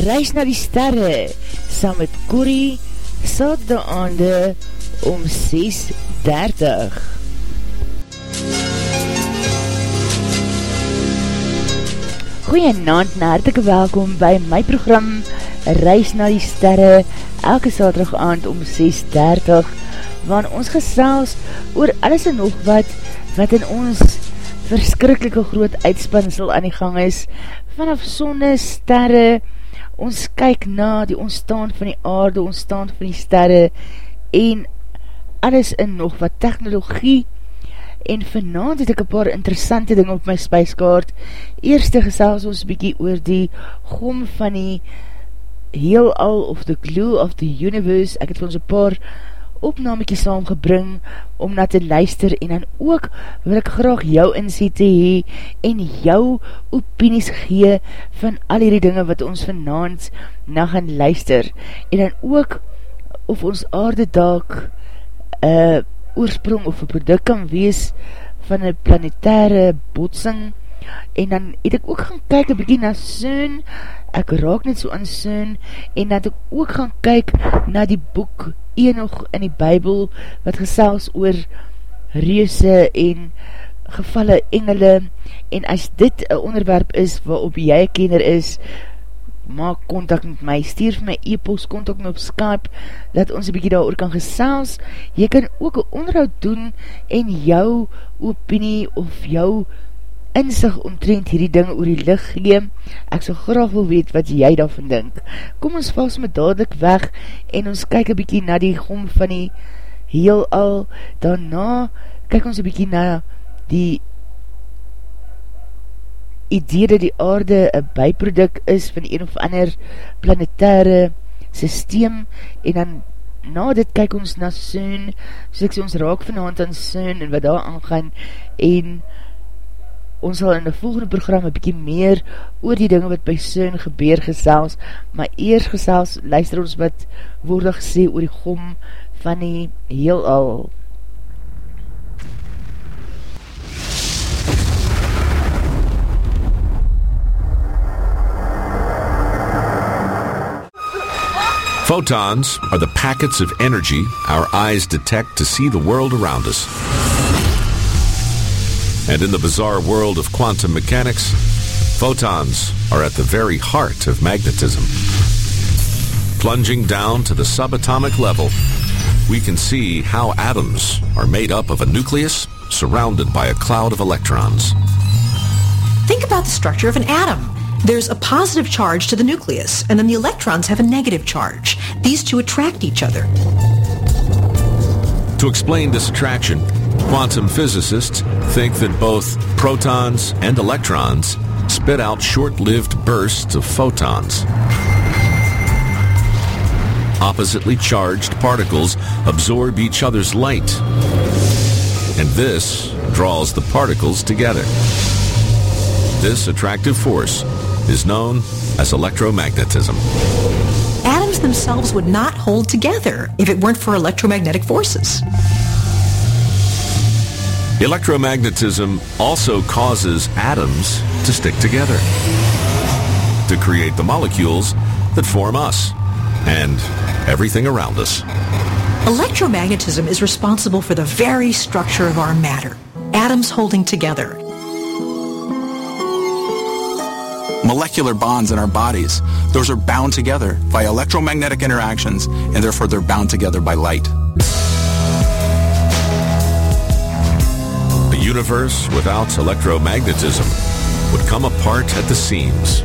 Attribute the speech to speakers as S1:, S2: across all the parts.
S1: Reis na die sterre, saam met Corrie, saterdag aande om 6.30. Goeie naand en hartelike welkom by my program Reis na die sterre, elke saterdag aand om 6.30, waar ons gesels oor alles en nog wat, wat in ons verskrikkelike groot uitspansel aan die gang is, vanaf sonne, sterre, ons kyk na die ontstaan van die aarde, ontstaan van die sterre en alles in nog wat technologie en vanavond het ek een paar interessante ding op my spijskaart. Eerste gesels ons bykie oor die gom van die heel al of the glue of the universe. Ek het vir ons een paar opnamekie saamgebring om na te luister en dan ook wil ek graag jou insie te hee en jou opinies gee van al die dinge wat ons vanavond na gaan luister. En dan ook of ons aarde daak uh, oorsprong of een product kan wees van een planetaire botsing. En dan het ek ook gaan kyk een bykie na Sun, ek raak net so aan Sun, en dat ek ook gaan kyk na die boek Enoch in die Bijbel, wat gesels oor reuse en gevalle engele, en as dit een onderwerp is waarop jy kenner is, maak contact met my, stuur vir my e-post, contact my op Skype, dat ons een bykie daar oor kan gesels, jy kan ook een onderhoud doen, en jou opinie of jou inzig omtrent hierdie ding oor die licht gee, ek so graag wil weet wat jy daarvan dink. Kom ons vals me dadelijk weg en ons kyk een bykie na die gom van die heel al, daarna kyk ons een bykie na die idee dat die aarde een byproduct is van een of ander planetaire systeem. En dan na dit kyk ons na Sun, so ek sê ons raak vanavond aan Sun en wat daar aangaan. En ons sal in die volgende program een bykie meer oor die dinge wat by Sun gebeur gesels, maar eers gesels, luister ons wat woordig sê oor die gom van die heel al.
S2: Photons are the packets of energy our eyes detect to see the world around us. And in the bizarre world of quantum mechanics, photons are at the very heart of magnetism. Plunging down to the subatomic level, we can see how atoms are made up of a nucleus surrounded by a cloud of electrons.
S3: Think about the structure of an atom. There's a positive charge to the nucleus, and then the electrons have a negative charge. These two attract each other.
S2: To explain this attraction, quantum physicists think that both protons and electrons spit out short-lived bursts of photons. Oppositely charged particles absorb each other's light, and this draws the particles together. This attractive force is known as electromagnetism.
S3: Atoms themselves would not hold together if it weren't for electromagnetic forces.
S2: Electromagnetism also causes atoms to stick together to create the molecules that form us and everything around us.
S3: Electromagnetism is responsible for the very structure of our matter, atoms holding together.
S4: molecular bonds in our bodies. Those are bound together by electromagnetic interactions, and therefore they're bound together by light.
S2: Universe without electromagnetism would come apart at the seams.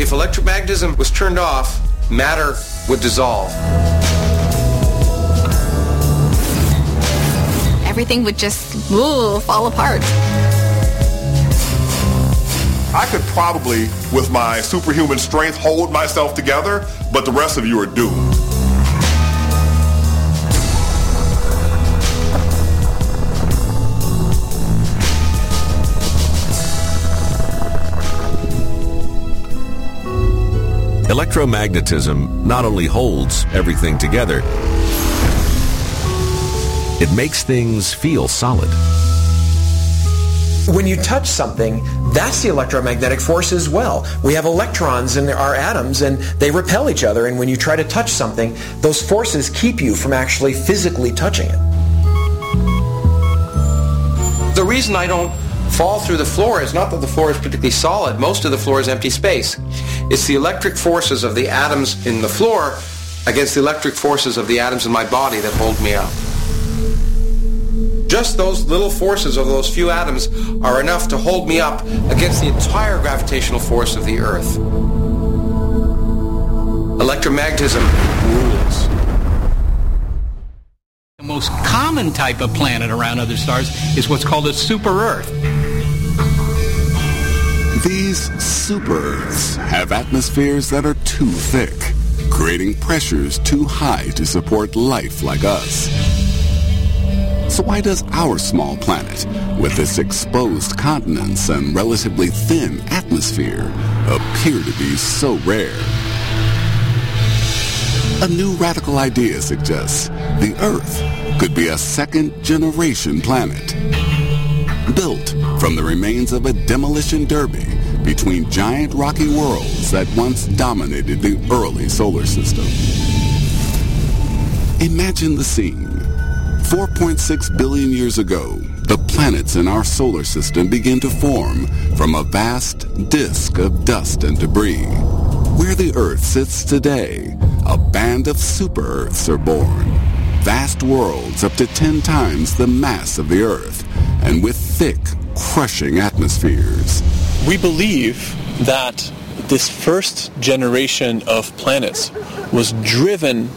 S5: If electromagnetism was turned off, matter would dissolve.
S6: Everything would just ooh, fall apart.
S7: I could probably, with my superhuman strength, hold myself together, but the rest of you are doomed.
S2: Electromagnetism not only holds everything together, it makes things feel solid.
S8: when you touch something, that's the electromagnetic force as well. We have electrons in our atoms and they repel each other. And when you try to touch something, those forces keep you from actually physically touching it.
S5: The reason I don't fall through the floor is not that the floor is particularly solid. Most of the floor is empty space. It's the electric forces of the atoms in the floor against the electric forces of the atoms in my body that hold me up. Just those little forces of those few atoms are enough to hold me up against the entire gravitational force of the Earth. Electromagnetism rules.
S9: The most common type of planet around other stars is what's called a super-Earth.
S10: These super-Earths have atmospheres that are too thick, creating pressures too high to support life like us. So why does our small planet, with its exposed continents and relatively thin atmosphere, appear to be so rare? A new radical idea suggests the Earth could be a second-generation planet. Built from the remains of a demolition derby between giant rocky worlds that once dominated the early solar system. Imagine the scene 4.6 billion years ago, the planets in our solar system begin to form from a vast disk of dust and debris. Where the Earth sits today, a band of super-Earths are born. Vast worlds up to 10 times the mass of the Earth, and with thick, crushing atmospheres.
S11: We believe that this first generation of planets was driven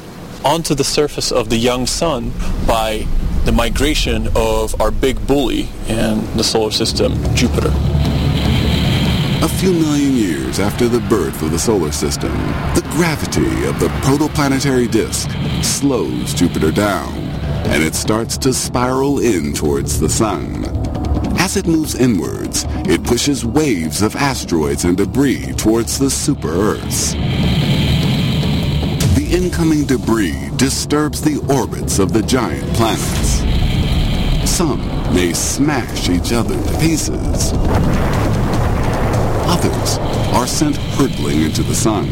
S11: onto the surface of the young sun by the migration of our big bully in the solar system, Jupiter.
S10: A few million years after the birth of the solar system, the gravity of the protoplanetary disk slows Jupiter down, and it starts to spiral in towards the sun. As it moves inwards, it pushes waves of asteroids and debris towards the super-Earths The incoming debris disturbs the orbits of the giant planets. Some may smash each other to pieces. Others are sent hurtling into the sun.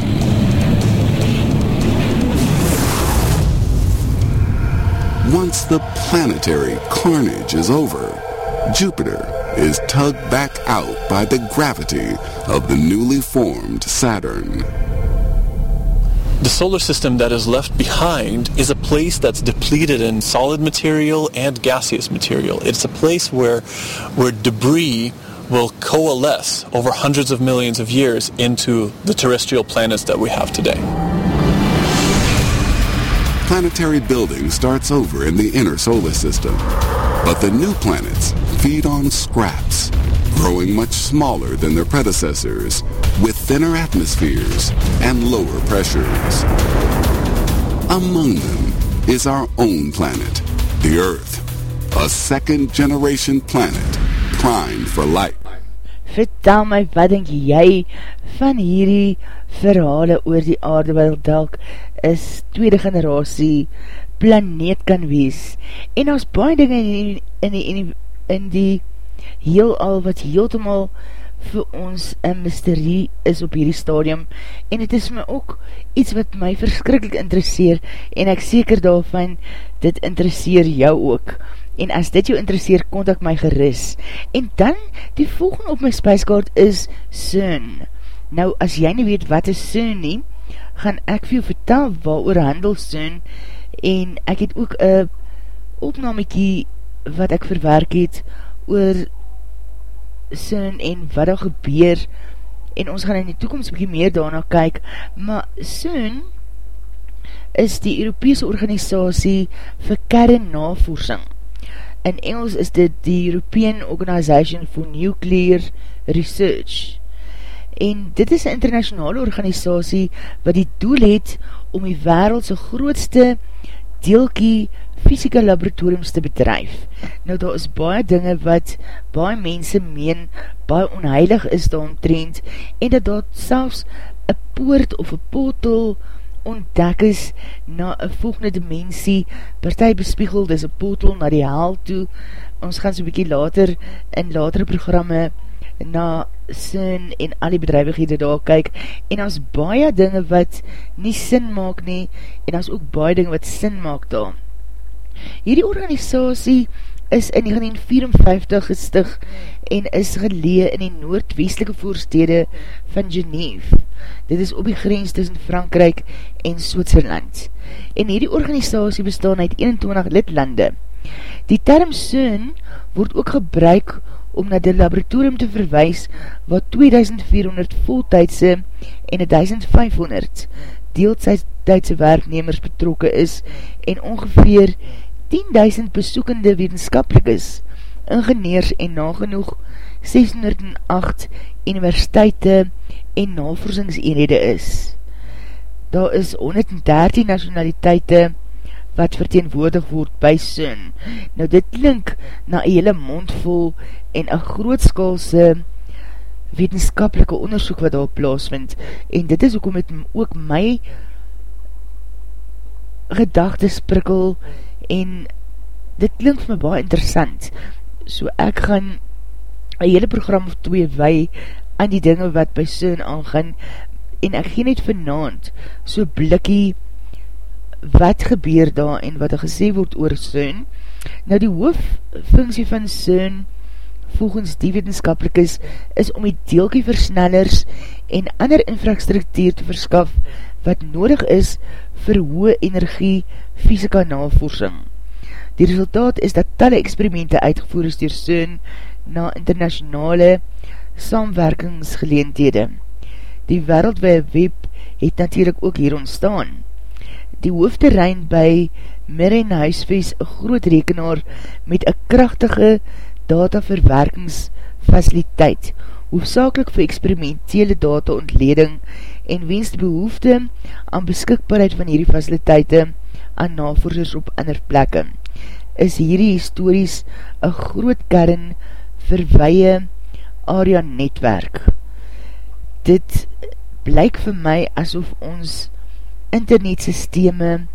S10: Once the planetary carnage is over, Jupiter is tugged back out by the gravity of the newly formed Saturn.
S11: The solar system that is left behind is a place that's depleted in solid material and gaseous material. It's a place where, where debris will coalesce over hundreds of millions of years into the terrestrial planets that we have today.
S10: Planetary building starts over in the inner solar system, but the new planets feed on scraps growing much smaller than their predecessors, with thinner atmospheres and lower pressures. Among them is our own planet, the Earth, a second-generation planet primed for life.
S1: Vertel my, wat denk jy van hierdie verhale oor die aarde wat dalk is tweede generatie planeet kan wees. En ons baie dinge in in die, in die, heel al wat heeltemal vir ons een mysterie is op hierdie stadium. En het is my ook iets wat my verskrikkelijk interesseer en ek seker daarvan dit interesseer jou ook. En as dit jou interesseer, kontak my geris en dan, die volgende op my spijskaart is CERN nou as jy nie weet wat is CERN nie gaan ek vir jou vertel waar oor handel CERN en ek het ook een opnamekie wat ek verwerk het oor sin en wat daar gebeur en ons gaan in die toekomst bykie meer daarna kyk, maar sin is die Europese organisatie vir kernnavoersing. In Engels is dit die European Organization for Nuclear Research. En dit is een internationale organisatie wat die doel het om die wereldse grootste deelkie fysike laboratoriums te bedrijf. Nou daar is baie dinge wat baie mense meen, baie onheilig is daar omtrend, en dat daar selfs een poort of een portal ontdek is na een volgende dimensie, partij bespiegel, dis een portal na die haal toe, ons gaan so'n bykie later in latere programme na sin en al die bedrijvighede daar kyk, en as baie dinge wat nie sin maak nie, en as ook baie dinge wat sin maak daar. Hierdie organisatie is in 1954 gestig en is gelee in die noordwestelike voorstede van Genève. Dit is op die grens tussen Frankrijk en Switserland. En hierdie organisatie bestaan uit 21 lidlande. Die term SUN word ook gebruik om na die laboratorium te verwijs wat 2400 voltijdse en 1500 deeltijdse werknemers betrokke is en ongeveer 10.000 besoekende wetenskapelikes, ingenieurs en nagenoeg 608 universiteite en navorsingseenhede is. Daar is 113 nationaliteite wat verteenwoordig word by SUN. Nou dit klink na hele mondvol en een grootskalse wetenskapelike onderzoek wat daar plaasvind. En dit is ook om het ook my gedagtes prikkel en dit klink vir my baie interessant. So ek gaan een hele program of twee wei aan die dinge wat by Sun aangaan en ek gee net vanavond so blikkie wat gebeur daar en wat er gesê word oor Sun. Nou die hoofdfunksie van Sun volgens die wetenskapelik is, om die deelkie versnellers en ander infrastruktuur te verskaf wat nodig is vir hoë energie fysika navorsing. Die resultaat is dat talle experimente uitgevoer is door Sun na internationale saamwerkingsgeleendhede. Die wereldwee web het natuurlijk ook hier ontstaan. Die hoofdterrein by Mirren Huisves, een groot rekenaar met een krachtige dataverwerkingsfaciliteit, hoofdzakelik vir experimentele data ontleding en wens die behoefte aan beskikbaarheid van hierdie faciliteite aan navorsers op ander plekke. Is hierdie histories een groot kern vir weie area netwerk. Dit blyk vir my asof ons internetsysteme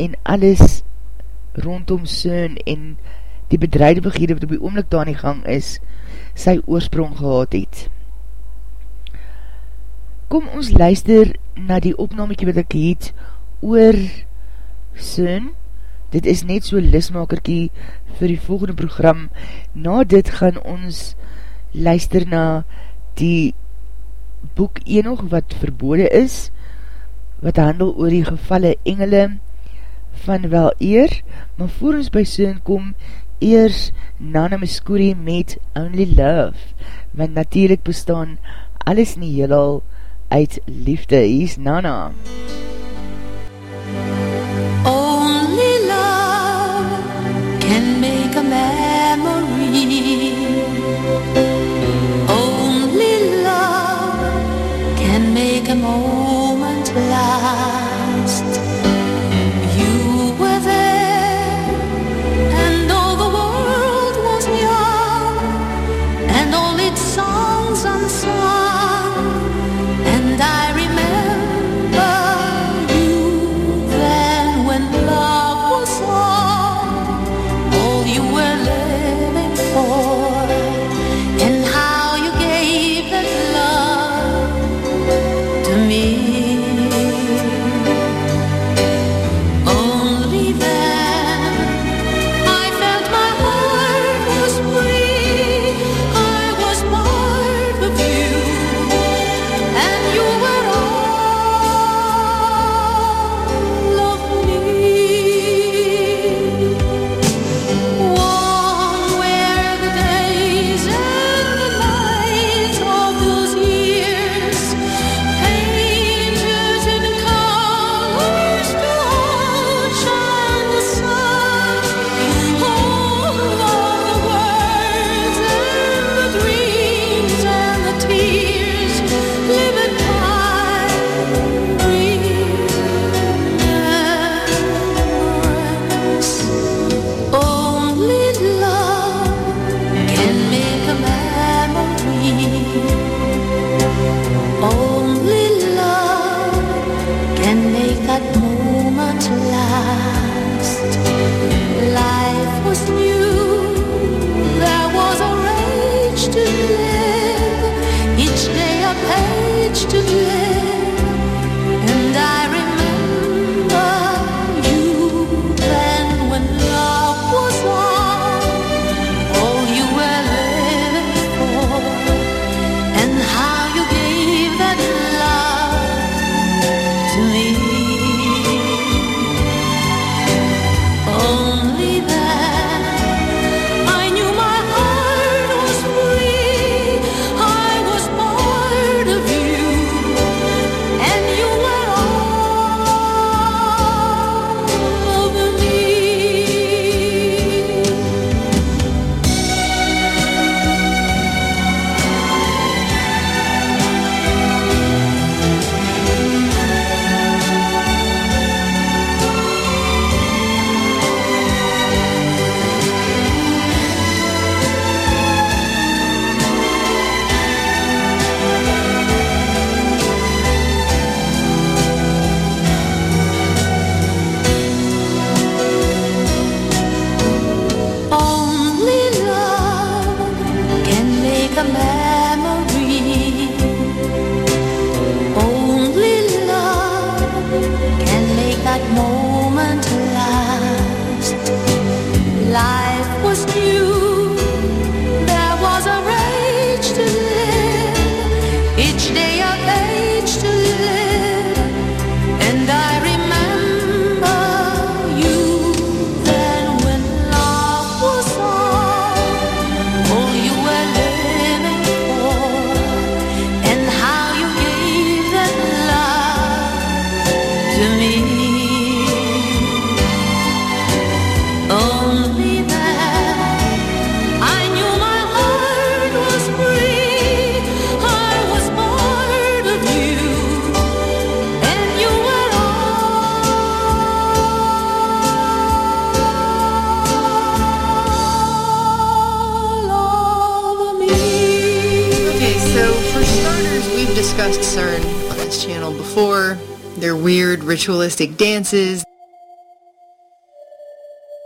S1: en alles rondom Sun en die bedrijdebegeerde wat op die oomlik daar in die gang is, sy oorsprong gehad het. Kom ons luister na die opnamekie wat ek het oor Sun. Dit is net so lismakerkie vir die volgende program. Na dit gaan ons luister na die boek Enog wat verbode is, wat handel oor die gevalle engele van wel eer, maar voor ons by Soon kom, eers Nana Muscuri met Only Love, want natuurlijk bestaan alles nie heelal uit liefde. Hier is Nana.
S12: Only
S13: ritualistic dances,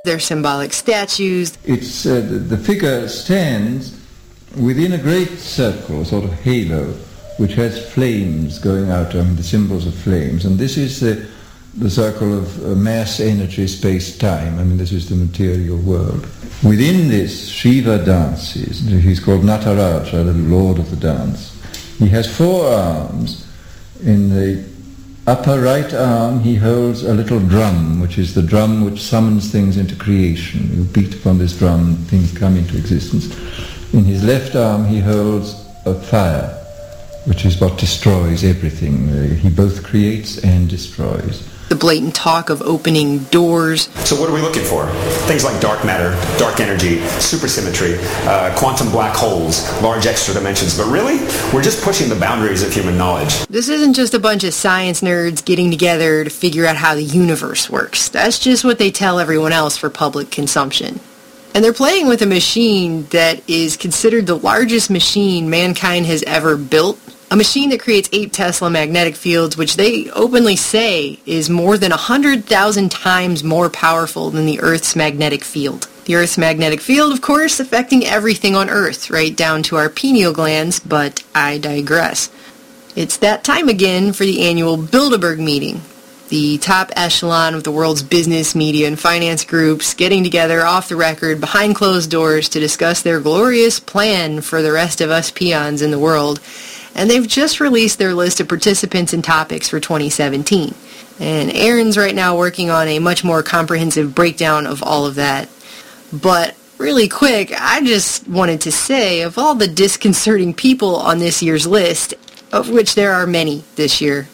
S13: their symbolic statues.
S14: It's the, figure stands within a great circle, a sort of halo, which has flames going out. I mean, the symbols of flames, and this is the the circle of mass energy, space, time. I mean, this is the material world. Within this, Shiva dances. He's called Nataraja, the lord of the dance. He has four arms. In the upper right arm, he holds a little drum, which is the drum which summons things into creation. You beat upon this drum, things come into existence. In his left arm, he holds a fire, which is what destroys everything. Uh, he both creates and destroys.
S13: The blatant talk of opening doors.
S15: So what are we looking for? Things like dark matter, dark energy, supersymmetry, uh, quantum black holes, large extra dimensions. But really, we're just pushing the boundaries of human knowledge.
S13: This isn't just a bunch of science nerds getting together to figure out how the universe works. That's just what they tell everyone else for public consumption. And they're playing with a machine that is considered the largest machine mankind has ever built. A machine that creates 8 Tesla magnetic fields, which they openly say is more than 100,000 times more powerful than the Earth's magnetic field. The Earth's magnetic field, of course, affecting everything on Earth, right down to our pineal glands, but I digress. It's that time again for the annual Bilderberg meeting. The top echelon of the world's business, media, and finance groups getting together off the record behind closed doors to discuss their glorious plan for the rest of us peons in the world. And they've just released their list of participants and topics for 2017. And Aaron's right now working on a much more comprehensive breakdown of all of that. But really quick, I just wanted to say of all the disconcerting people on this year's list, of which there are many this year,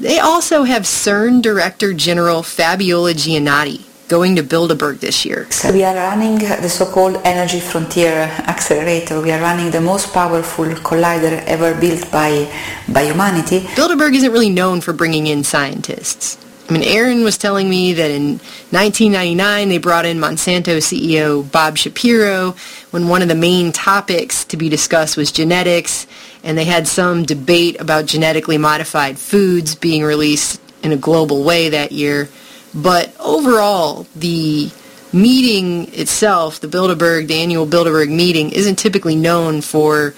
S13: they also have CERN Director General Fabiola Gianotti going to Bilderberg this year.
S16: We are running the so-called Energy Frontier Accelerator. We are running the most powerful collider ever built by, by humanity.
S13: Bilderberg isn't really known for bringing in scientists. I mean, Aaron was telling me that in 1999 they brought in Monsanto CEO Bob Shapiro when one of the main topics to be discussed was genetics, and they had some debate about genetically modified foods being released in a global way that year. But overall, the meeting itself, the Bilderberg, the annual Bilderberg meeting, isn't typically known for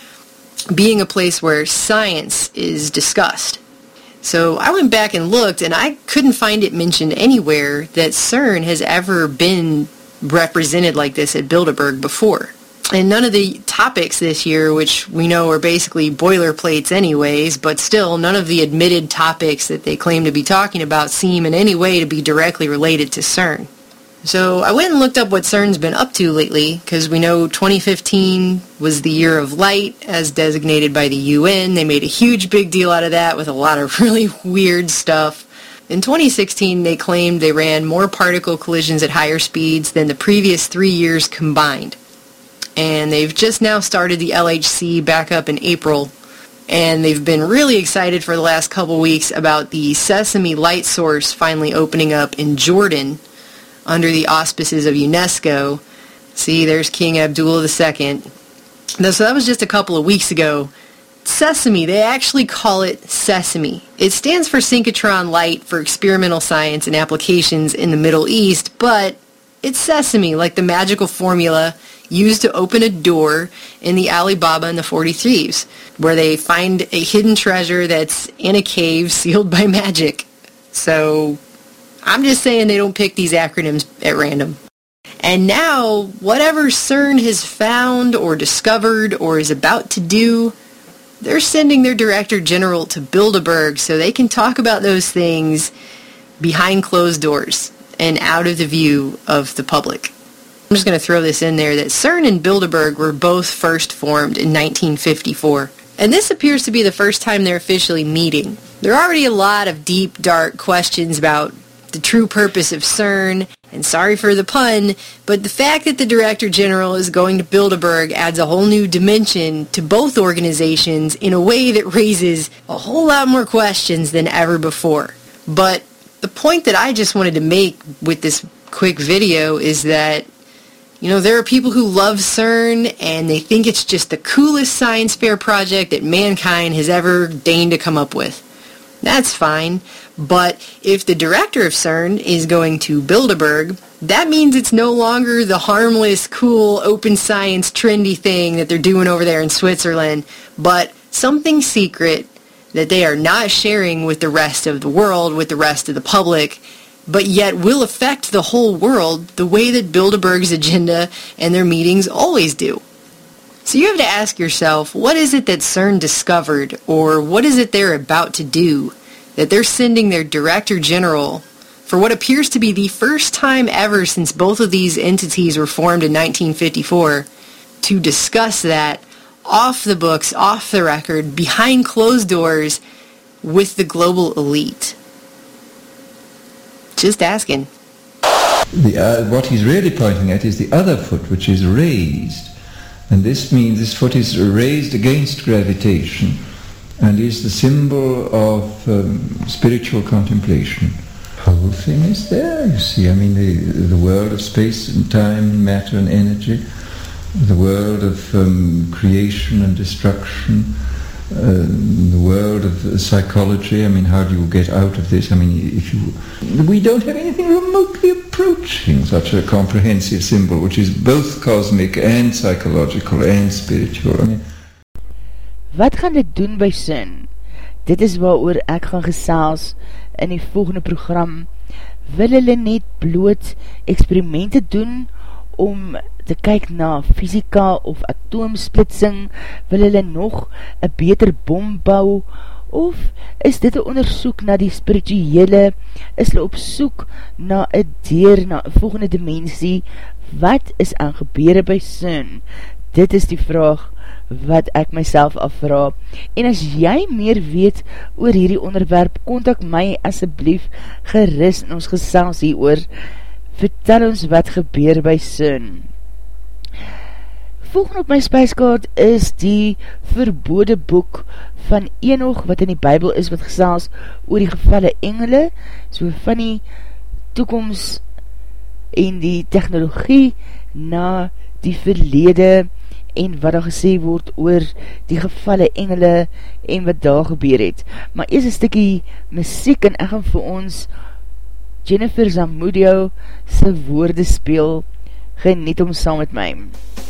S13: being a place where science is discussed. So I went back and looked, and I couldn't find it mentioned anywhere that CERN has ever been represented like this at Bilderberg before. And none of the topics this year, which we know are basically boilerplates anyways, but still none of the admitted topics that they claim to be talking about seem in any way to be directly related to CERN. So I went and looked up what CERN's been up to lately, because we know 2015 was the year of light as designated by the UN. They made a huge big deal out of that with a lot of really weird stuff. In 2016, they claimed they ran more particle collisions at higher speeds than the previous three years combined. And they've just now started the LHC back up in April. And they've been really excited for the last couple weeks about the Sesame light source finally opening up in Jordan under the auspices of UNESCO. See, there's King Abdullah II. So that was just a couple of weeks ago. Sesame, they actually call it Sesame. It stands for Synchrotron Light for experimental science and applications in the Middle East, but it's sesame, like the magical formula used to open a door in the Ali Baba and the 40 Thieves, where they find a hidden treasure that's in a cave sealed by magic. So I'm just saying they don't pick these acronyms at random. And now, whatever CERN has found or discovered or is about to do, they're sending their director general to Bilderberg so they can talk about those things behind closed doors and out of the view of the public. I'm just going to throw this in there that CERN and Bilderberg were both first formed in 1954. And this appears to be the first time they're officially meeting. There are already a lot of deep, dark questions about the true purpose of CERN, and sorry for the pun, but the fact that the Director General is going to Bilderberg adds a whole new dimension to both organizations in a way that raises a whole lot more questions than ever before. But the point that I just wanted to make with this quick video is that you know, there are people who love CERN and they think it's just the coolest science fair project that mankind has ever deigned to come up with. That's fine. But if the director of CERN is going to Bilderberg, that means it's no longer the harmless, cool, open science, trendy thing that they're doing over there in Switzerland, but something secret that they are not sharing with the rest of the world, with the rest of the public, but yet will affect the whole world the way that Bilderberg's agenda and their meetings always do. So you have to ask yourself, what is it that CERN discovered, or what is it they're about to do, that they're sending their director general for what appears to be the first time ever since both of these entities were formed in 1954 to discuss that off the books, off the record, behind closed doors with the global elite. Just asking.
S14: The, uh, what he's really pointing at is the other foot, which is raised. And this means this foot is raised against gravitation and is the symbol of um, spiritual contemplation. Whole thing is there, you see. I mean, the, the world of space and time, matter and energy, the world of um, creation and destruction, uh, the world of psychology. I mean, how do you get out of this? I mean, if you, we don't have anything remotely approaching such a comprehensive symbol, which is both cosmic and psychological and spiritual. I mean,
S1: Wat gaan dit doen by sin? Dit is waar oor ek gaan gesels in die volgende program. Wil hulle net bloot experimente doen om te kyk na fysika of atoomsplitsing? Wil hulle nog een beter bom bou? Of is dit een onderzoek na die spirituele? Is hulle op soek na een deur, na een volgende dimensie? Wat is aan gebeur by sin? Dit is die vraag wat ek myself afvra. En as jy meer weet oor hierdie onderwerp, kontak my asseblief geris in ons gesels hier oor. Vertel ons wat gebeur by Sin. Volgende op my spijskaart is die verbode boek van Enoch wat in die Bijbel is wat gesels oor die gevalle engele, so van die toekomst en die technologie na die verlede en wat daar gesê word oor die gevalle engele en wat daar gebeur het. Maar eers een stikkie muziek en ek gaan vir ons Jennifer Zamudio sy woorde speel, geniet om saam met my. MUZIEK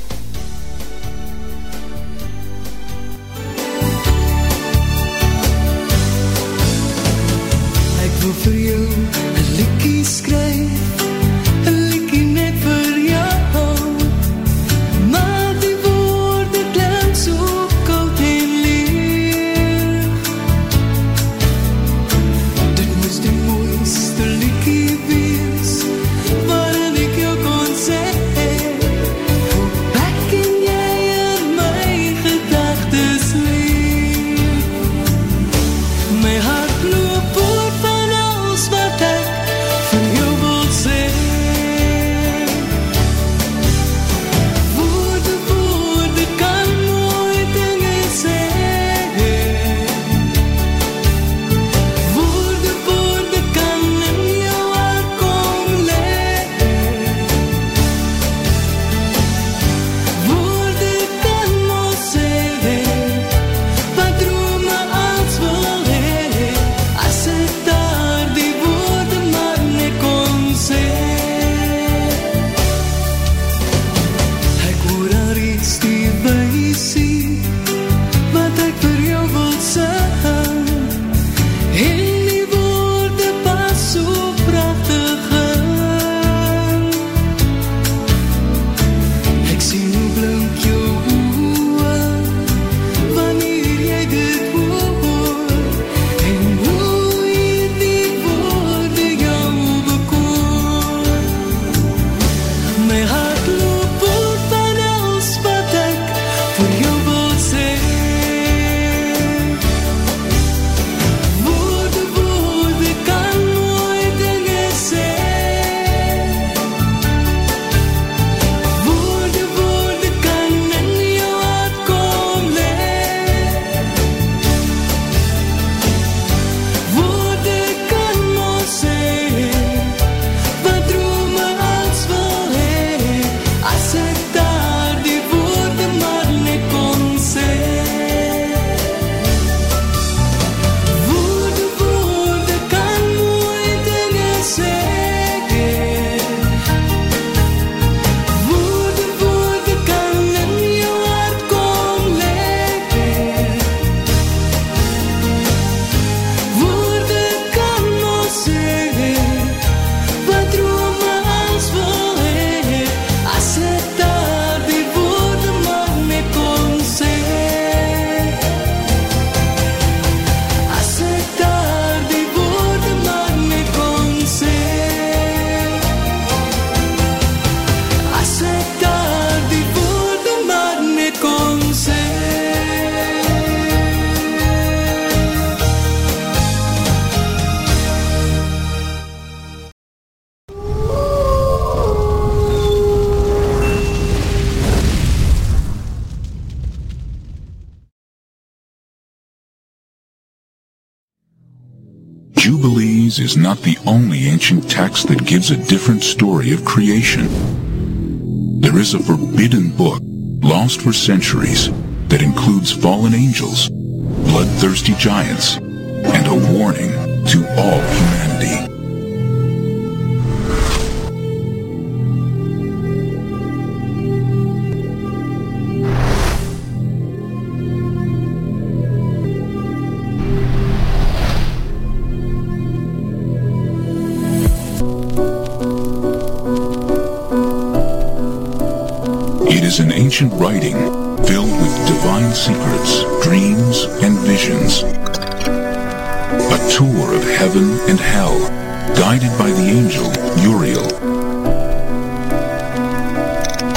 S17: gives a different story of creation. There is a forbidden book, lost for centuries, that includes fallen angels, bloodthirsty giants, and a warning to all humanity. Ancient writing filled with divine secrets, dreams, and visions. A tour of heaven and hell, guided by the angel Uriel.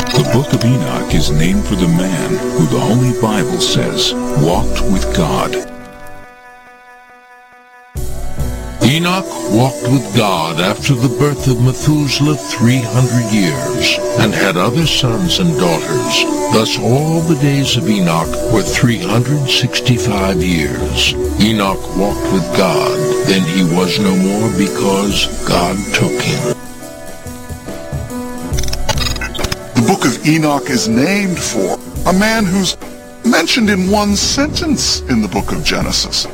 S17: The Book of Enoch is named for the man who the Holy Bible says walked with God.
S18: Enoch walked with God after the birth of Methuselah 300 years, and had other sons and daughters. Thus all the days of Enoch were 365 years. Enoch walked with God, then he was no more because God took him.
S7: The book of Enoch is named for a man who's mentioned in one sentence in the book of Genesis.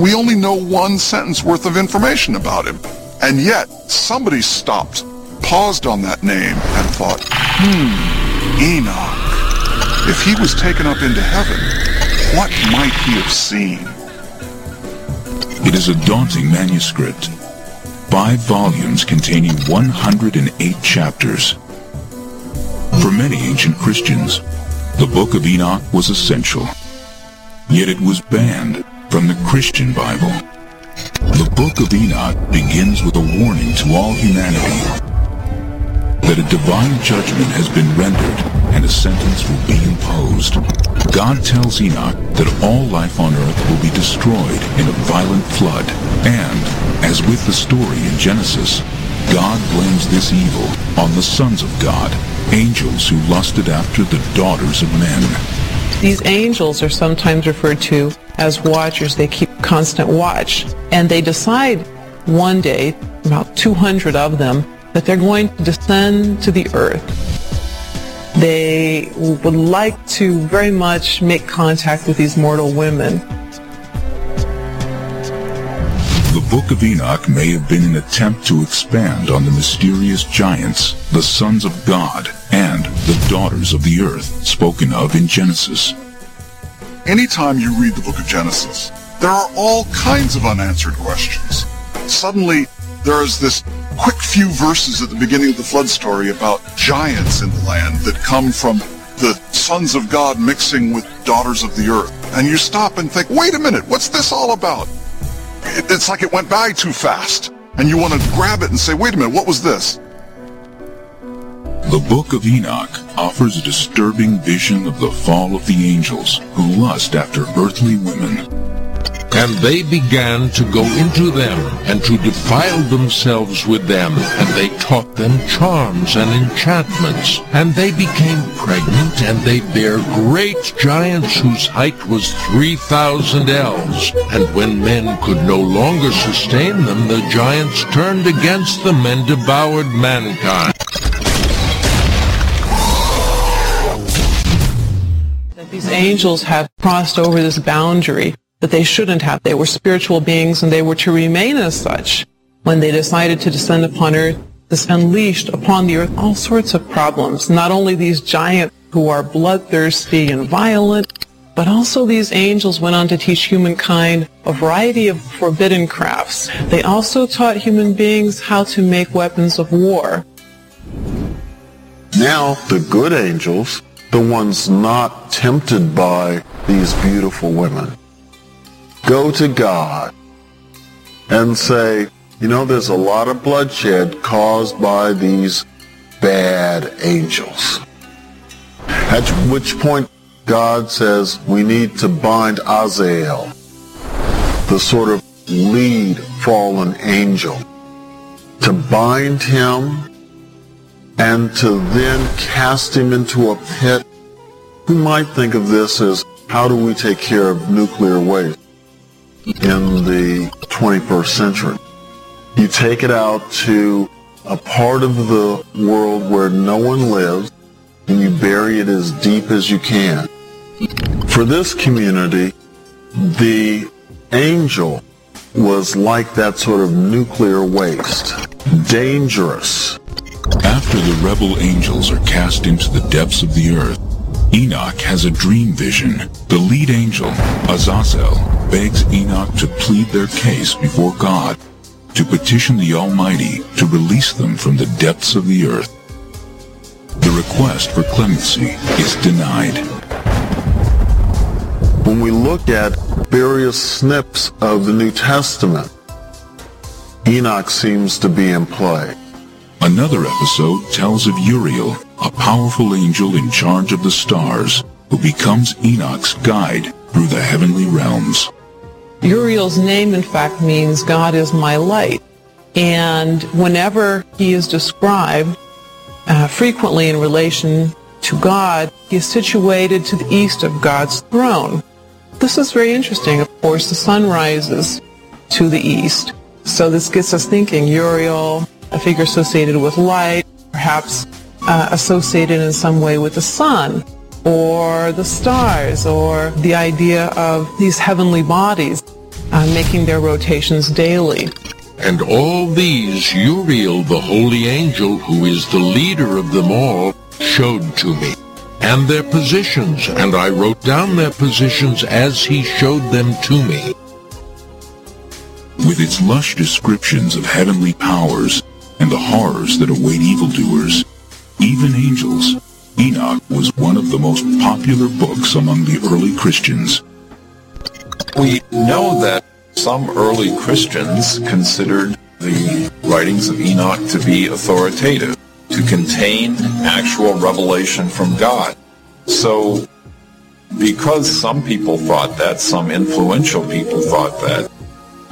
S7: We only know one sentence worth of information about him. And yet, somebody stopped, paused on that name, and thought, hmm, Enoch. If he was taken up into heaven, what might he have seen?
S17: It is a daunting manuscript. Five volumes containing 108 chapters. For many ancient Christians, the Book of Enoch was essential. Yet it was banned from the Christian Bible. The Book of Enoch begins with a warning to all humanity that a divine judgment has been rendered and a sentence will be imposed. God tells Enoch that all life on earth will be destroyed in a violent flood. And, as with the story in Genesis, God blames this evil on the sons of God, angels who lusted after the daughters of men.
S19: These angels are sometimes referred to as watchers. They keep constant watch. And they decide one day, about 200 of them, that they're going to descend to the earth. They would like to very much make contact with these mortal women.
S17: The Book of Enoch may have been an attempt to expand on the mysterious giants, the sons of God, and the daughters of the earth spoken of in Genesis.
S7: Anytime you read the book of Genesis, there are all kinds of unanswered questions. Suddenly, there is this quick few verses at the beginning of the flood story about giants in the land that come from the sons of God mixing with daughters of the earth. And you stop and think, wait a minute, what's this all about? It's like it went by too fast. And you want to grab it and say, wait a minute, what was this?
S17: The Book of Enoch offers a disturbing vision of the fall of the angels who lust after earthly women.
S18: And they began to go into them, and to defile themselves with them, and they taught them charms and enchantments. And they became pregnant, and they bare great giants whose height was three thousand ells. And when men could no longer sustain them, the giants turned against them and devoured mankind.
S19: These angels have crossed over this boundary that they shouldn't have. They were spiritual beings and they were to remain as such. When they decided to descend upon earth, this unleashed upon the earth all sorts of problems. Not only these giants who are bloodthirsty and violent, but also these angels went on to teach humankind a variety of forbidden crafts. They also taught human beings how to make weapons of war.
S20: Now, the good angels, the ones not tempted by these beautiful women, go to God and say, you know, there's a lot of bloodshed caused by these bad angels. At which point God says we need to bind Azael, the sort of lead fallen angel, to bind him and to then cast him into a pit. We might think of this as how do we take care of nuclear waste in the 21st century? You take it out to a part of the world where no one lives, and you bury it as deep as you can. For this community, the angel was like that sort of nuclear waste. Dangerous.
S17: After the rebel angels are cast into the depths of the earth, Enoch has a dream vision. The lead angel, Azazel, begs Enoch to plead their case before God, to petition the Almighty to release them from the depths of the earth. The request for clemency is denied.
S20: When we look at various snips of the New Testament, Enoch seems to be in play.
S17: Another episode tells of Uriel, a powerful angel in charge of the stars, who becomes Enoch's guide through the heavenly realms.
S19: Uriel's name, in fact, means God is my light. And whenever he is described, uh, frequently in relation to God, he is situated to the east of God's throne. This is very interesting. Of course, the sun rises to the east. So this gets us thinking Uriel, a figure associated with light, perhaps uh, associated in some way with the sun or the stars or the idea of these heavenly bodies uh, making their rotations daily.
S18: And all these Uriel, the holy angel, who is the leader of them all, showed to me, and their positions, and I wrote down their positions as he showed them to me.
S17: With its lush descriptions of heavenly powers and the horrors that await evildoers, even angels, Enoch was one of the most popular books among the early Christians.
S21: We know that some early Christians considered the writings of Enoch to be authoritative, to contain actual revelation from God. So, because some people thought that, some influential people thought that,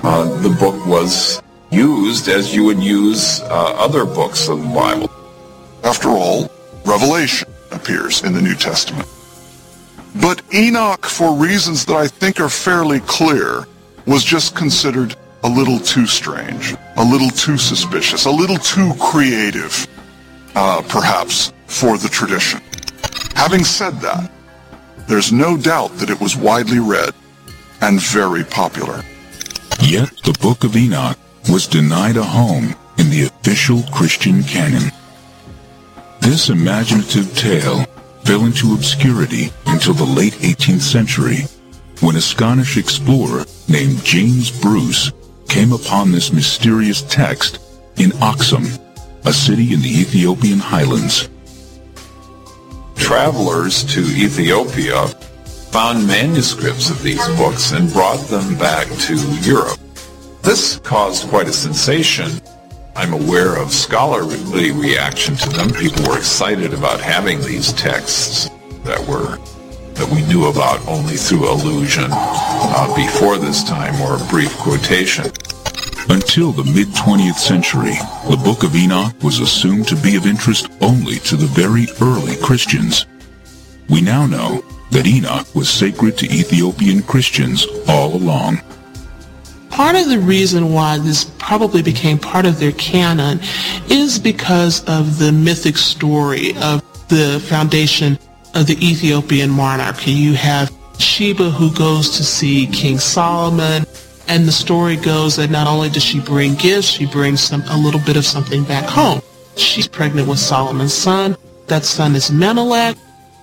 S21: uh, the book was used as you would use uh, other books of the Bible.
S7: After all, Revelation appears in the New Testament. But Enoch, for reasons that I think are fairly clear, was just considered a little too strange, a little too suspicious, a little too creative, uh, perhaps, for the tradition. Having said that, there's no doubt that it was widely read and very popular.
S17: Yet the Book of Enoch was denied a home in the official Christian canon. This imaginative tale fell into obscurity until the late 18th century, when a Scottish explorer named James Bruce came upon this mysterious text in Aksum, a city in the Ethiopian highlands.
S21: Travelers to Ethiopia found manuscripts of these books and brought them back to Europe. This caused quite a sensation. I'm aware of scholarly reaction to them. People were excited about having these texts that were that we knew about only through allusion uh, before this time or a brief quotation.
S17: Until the mid-20th century, the Book of Enoch was assumed to be of interest only to the very early Christians. We now know that Enoch was sacred to Ethiopian Christians all along.
S22: Part of the reason why this probably became part of their canon is because of the mythic story of the foundation of the Ethiopian monarchy. You have Sheba who goes to see King Solomon, and the story goes that not only does she bring gifts, she brings some, a little bit of something back home. She's pregnant with Solomon's son. That son is Menelik.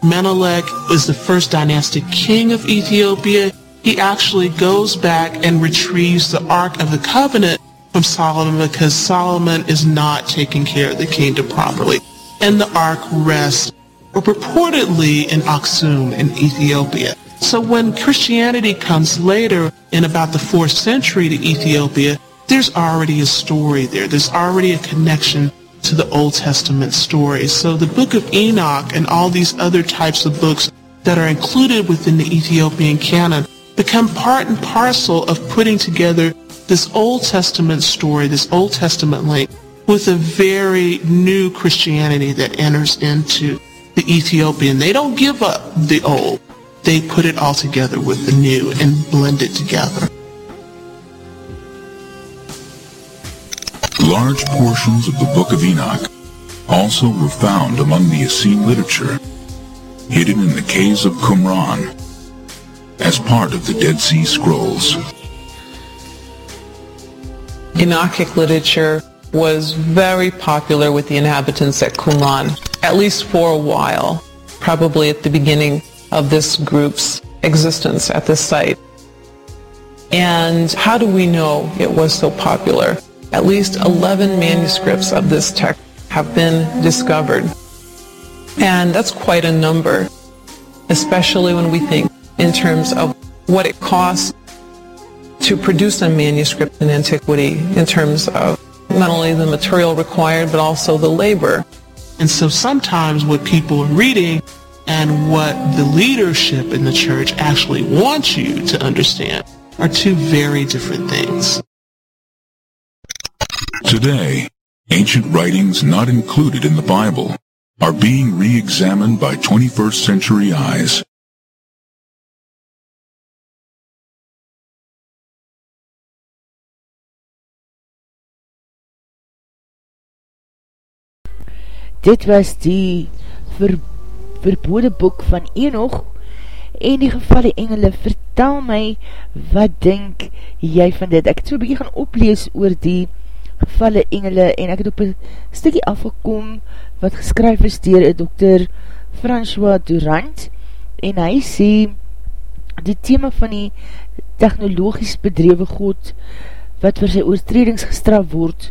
S22: Menelik is the first dynastic king of Ethiopia. He actually goes back and retrieves the Ark of the Covenant from Solomon because Solomon is not taking care of the kingdom properly. And the Ark rests or purportedly in Aksum in Ethiopia. So when Christianity comes later in about the 4th century to Ethiopia, there's already a story there. There's already a connection to the Old Testament story. So the book of Enoch and all these other types of books that are included within the Ethiopian canon become part and parcel of putting together this Old Testament story, this Old Testament link, with a very new Christianity that enters into the Ethiopian. They don't give up the old. They put it all together with the new and blend it together.
S17: Large portions of the Book of Enoch also were found among the Essene literature, hidden in the caves of Qumran, as part of the Dead Sea Scrolls.
S19: Enochic literature was very popular with the inhabitants at Qumran, at least for a while, probably at the beginning of this group's existence at this site. And how do we know it was so popular? At least 11 manuscripts of this text have been discovered. And that's quite a number, especially when we think in terms of what it costs to produce a manuscript in antiquity in terms of not only the material required but also the labor.
S22: And so sometimes what people are reading and what the leadership in the church actually wants you to understand are two very different things.
S17: Today, ancient writings not included in the Bible are being re-examined by 21st century eyes.
S1: Dit was die ver, verbode boek van Enoch en die gevalle engele, vertel my, wat denk jy van dit? Ek het so bykie gaan oplees oor die gevalle engele en ek het op een stikkie afgekom wat geskryf is dier Dr. François Durant en hy sê die thema van die technologisch bedrewe God wat vir sy oortredings gestraf word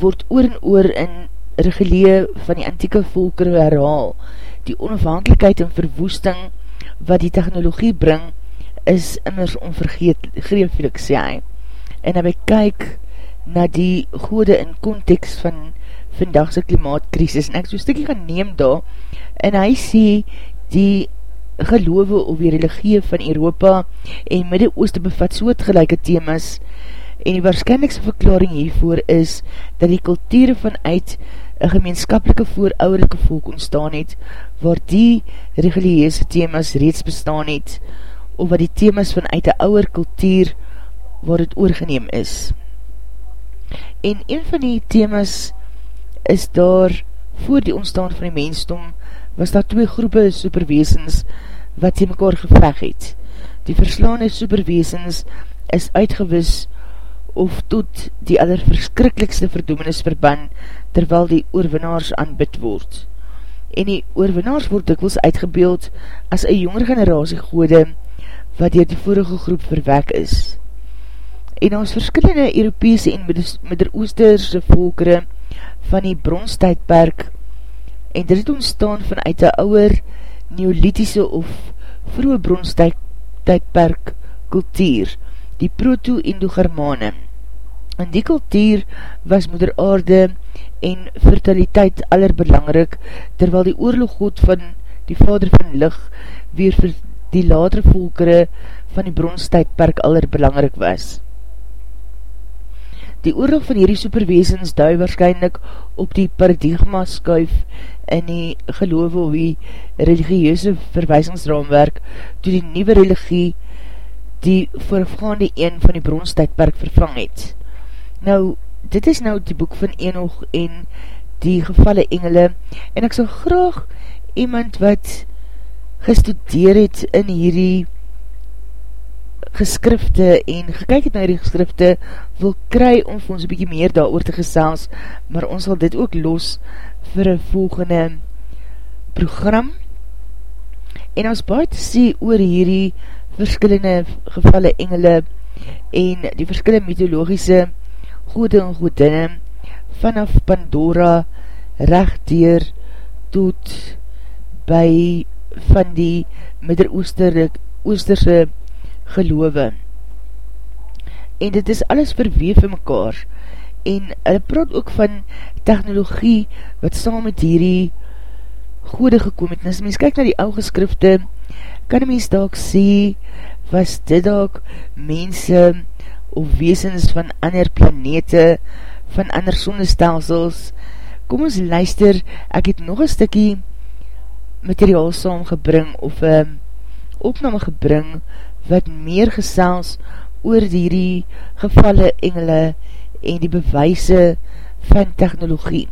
S1: word oor en oor in regulee van die antieke volker herhaal. Die onafhankelijkheid en verwoesting wat die technologie bring is immers onvergeetlik sê hy. En hy kyk na die goede in context van vandagse klimaatkrisis en ek so stikkie gaan neem daar en hy sê die geloof of die religie van Europa en Midde-Ooste bevat soortgelijke themas en die waarschijnlijkse verklaring hiervoor is dat die kultuur vanuit een gemeenskapelike voorouderlijke volk ontstaan het waar die religieuse themas reeds bestaan het of wat die themas vanuit die ouwer kultuur waar het oorgeneem is en een van die themas is daar voor die ontstaan van die mensdom was daar twee groepe superweesens wat die mekaar geveg het. Die verslaande superweesens is uitgewis of tot die allerverskrikkelijkste verdoemenis verban terwyl die oorwinnaars aanbid word. En die oorwinnaars word dikwels uitgebeeld as een jonger generatie gode wat dier die vorige groep verwek is en ons verskillende Europese en Midder-Oosterse volkere van die bronstijdperk en dit het ontstaan vanuit die ouwer neolithische of vroege bronstijdperk kultuur, die proto-Indo-Germane. In die kultuur was moeder aarde en fertiliteit allerbelangrik, terwyl die oorloggod van die vader van licht weer vir die latere volkere van die bronstijdperk allerbelangrik was. Die oorlog van hierdie superweesens dui waarschijnlijk op die paradigma skuif in die geloof of die religieuze verwijsingsraamwerk toe die nieuwe religie die voorafgaande een van die bronstijdperk vervang het. Nou, dit is nou die boek van Enoch en die gevalle engele en ek sal graag iemand wat gestudeer het in hierdie geskrifte en gekyk het na die geskrifte wil kry om vir ons een bykie meer daar te gesels, maar ons sal dit ook los vir een volgende program. En ons baie te sê oor hierdie verskillende gevalle engele en die verskillende mythologische gode en godinne vanaf Pandora rechtdeer tot by van die Midder-Oosterse geloof. En dit is alles verweef in mekaar. En hulle praat ook van technologie wat saam met hierdie goede gekom het. En as mens kyk na die oude geskrifte, kan mens daak sê, was dit daak mense of weesens van ander planete, van ander sonnestelsels. Kom ons luister, ek het nog een stikkie materiaal saamgebring of een opname gebring wat meer gesels oor die gevalle engele en die bewijse van technologie.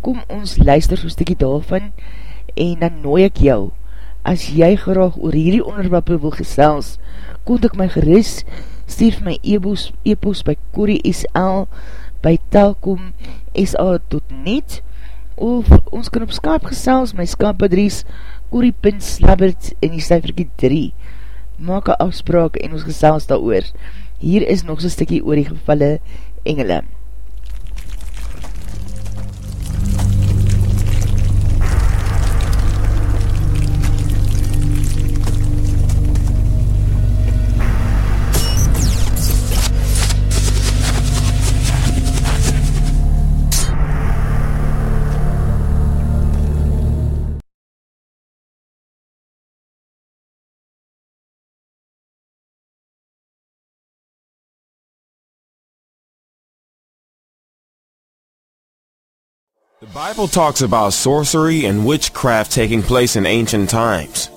S1: Kom ons luister so'n stikkie daarvan en dan nooi ek jou. As jy graag oor hierdie onderwerpe wil gesels, kontak my geris, stuur my e-post e by koriesl by telkom sa.net of ons kan op Skype gesels, my Skype adres korie.slabbert en die cijferkie 3. Maak een afspraak en ons gesels daar oor. Hier is nog so'n stikkie oor die gevalle engele.
S23: Bible talks about sorcery and witchcraft taking place in ancient times.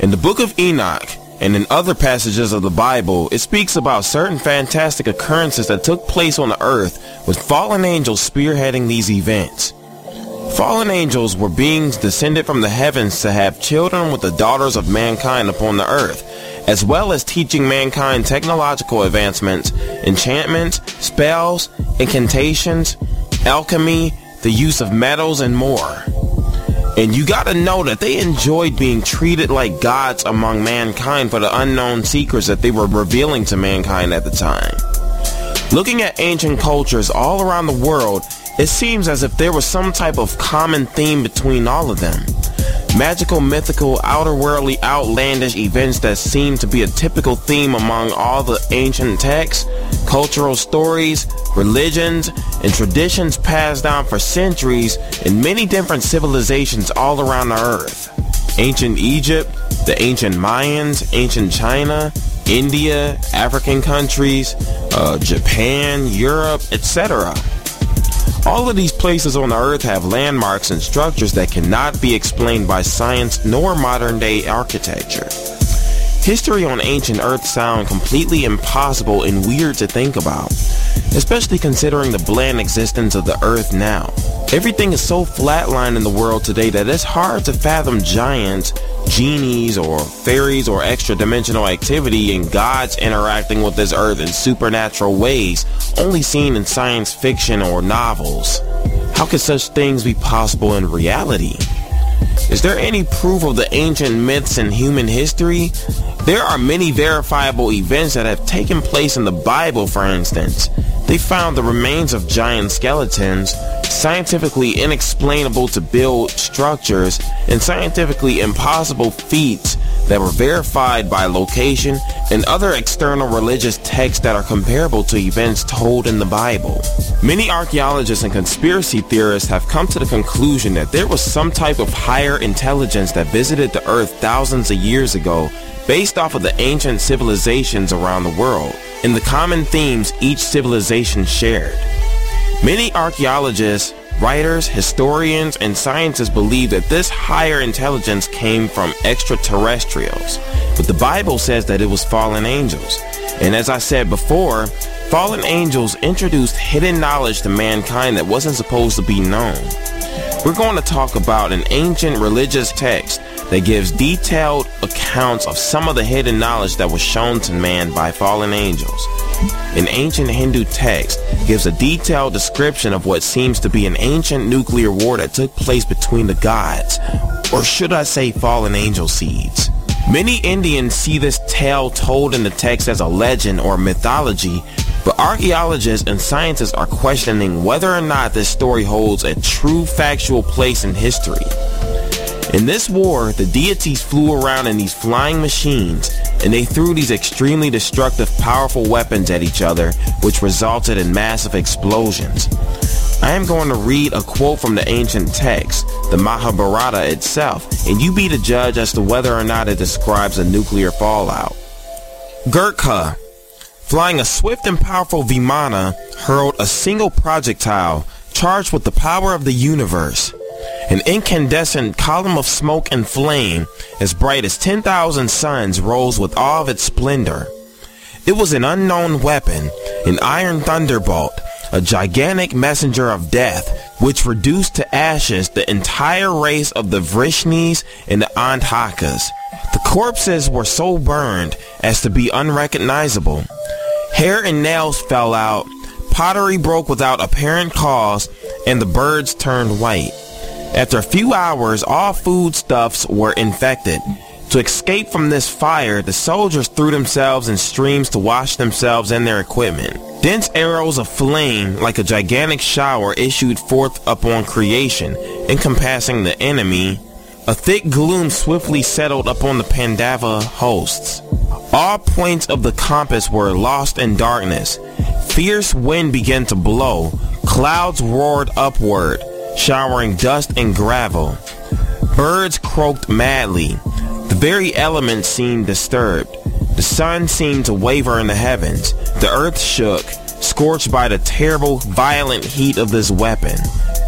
S23: In the book of Enoch and in other passages of the Bible, it speaks about certain fantastic occurrences that took place on the earth with fallen angels spearheading these events. Fallen angels were beings descended from the heavens to have children with the daughters of mankind upon the earth, as well as teaching mankind technological advancements, enchantments, spells, incantations, alchemy, the use of metals, and more. And you gotta know that they enjoyed being treated like gods among mankind for the unknown secrets that they were revealing to mankind at the time. Looking at ancient cultures all around the world, it seems as if there was some type of common theme between all of them. Magical, mythical, outer-worldly, outlandish events that seem to be a typical theme among all the ancient texts, cultural stories, religions, and traditions passed down for centuries in many different civilizations all around the earth. Ancient Egypt, the ancient Mayans, ancient China, India, African countries, uh, Japan, Europe, etc. All of these places on earth have landmarks and structures that cannot be explained by science nor modern day architecture. History on ancient earth sound completely impossible and weird to think about, especially considering the bland existence of the earth now. Everything is so flatlined in the world today that it's hard to fathom giants, genies, or fairies or extra dimensional activity and gods interacting with this earth in supernatural ways only seen in science fiction or novels. How could such things be possible in reality? Is there any proof of the ancient myths in human history? There are many verifiable events that have taken place in the Bible, for instance. They found the remains of giant skeletons, scientifically inexplainable to build structures, and scientifically impossible feats that were verified by location and other external religious texts that are comparable to events told in the Bible. Many archaeologists and conspiracy theorists have come to the conclusion that there was some type of higher intelligence that visited the earth thousands of years ago based off of the ancient civilizations around the world and the common themes each civilization shared. Many archaeologists, writers, historians, and scientists believe that this higher intelligence came from extraterrestrials, but the Bible says that it was fallen angels. And as I said before, fallen angels introduced hidden knowledge to mankind that wasn't supposed to be known. We're going to talk about an ancient religious text that gives detailed accounts of some of the hidden knowledge that was shown to man by fallen angels. An ancient Hindu text gives a detailed description of what seems to be an ancient nuclear war that took place between the gods, or should I say fallen angel seeds. Many Indians see this tale told in the text as a legend or mythology, but archaeologists and scientists are questioning whether or not this story holds a true factual place in history. In this war, the deities flew around in these flying machines, and they threw these extremely destructive, powerful weapons at each other, which resulted in massive explosions. I am going to read a quote from the ancient text, the Mahabharata itself, and you be the judge as to whether or not it describes a nuclear fallout. Gurkha, flying a swift and powerful Vimana, hurled a single projectile charged with the power of the universe. An incandescent column of smoke and flame as bright as 10,000 suns rose with all of its splendor. It was an unknown weapon, an iron thunderbolt, a gigantic messenger of death, which reduced to ashes the entire race of the Vrishnis and the Andhakas. The corpses were so burned as to be unrecognizable. Hair and nails fell out, pottery broke without apparent cause, and the birds turned white. After a few hours, all foodstuffs were infected. To escape from this fire, the soldiers threw themselves in streams to wash themselves and their equipment. Dense arrows of flame, like a gigantic shower, issued forth upon creation, encompassing the enemy. A thick gloom swiftly settled upon the Pandava hosts. All points of the compass were lost in darkness. Fierce wind began to blow. Clouds roared upward, showering dust and gravel. Birds croaked madly. The very elements seemed disturbed. The sun seemed to waver in the heavens. The earth shook, scorched by the terrible, violent heat of this weapon.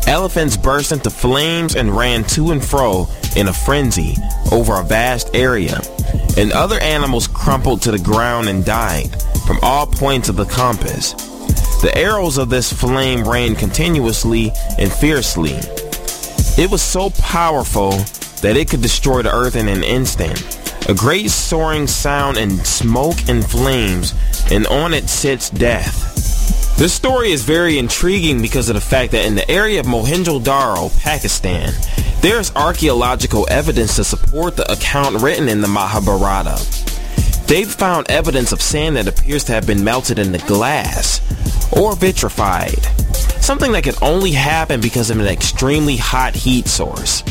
S23: Elephants burst into flames and ran to and fro in a frenzy over a vast area. And other animals crumpled to the ground and died from all points of the compass. The arrows of this flame rained continuously and fiercely. It was so powerful that it could destroy the earth in an instant. A great soaring sound and smoke and flames, and on it sits death. This story is very intriguing because of the fact that in the area of Mohenjo-Daro, Pakistan, there is archaeological evidence to support the account written in the Mahabharata. They've found evidence of sand that appears to have been melted into glass or vitrified, something that could only happen because of an extremely hot heat source.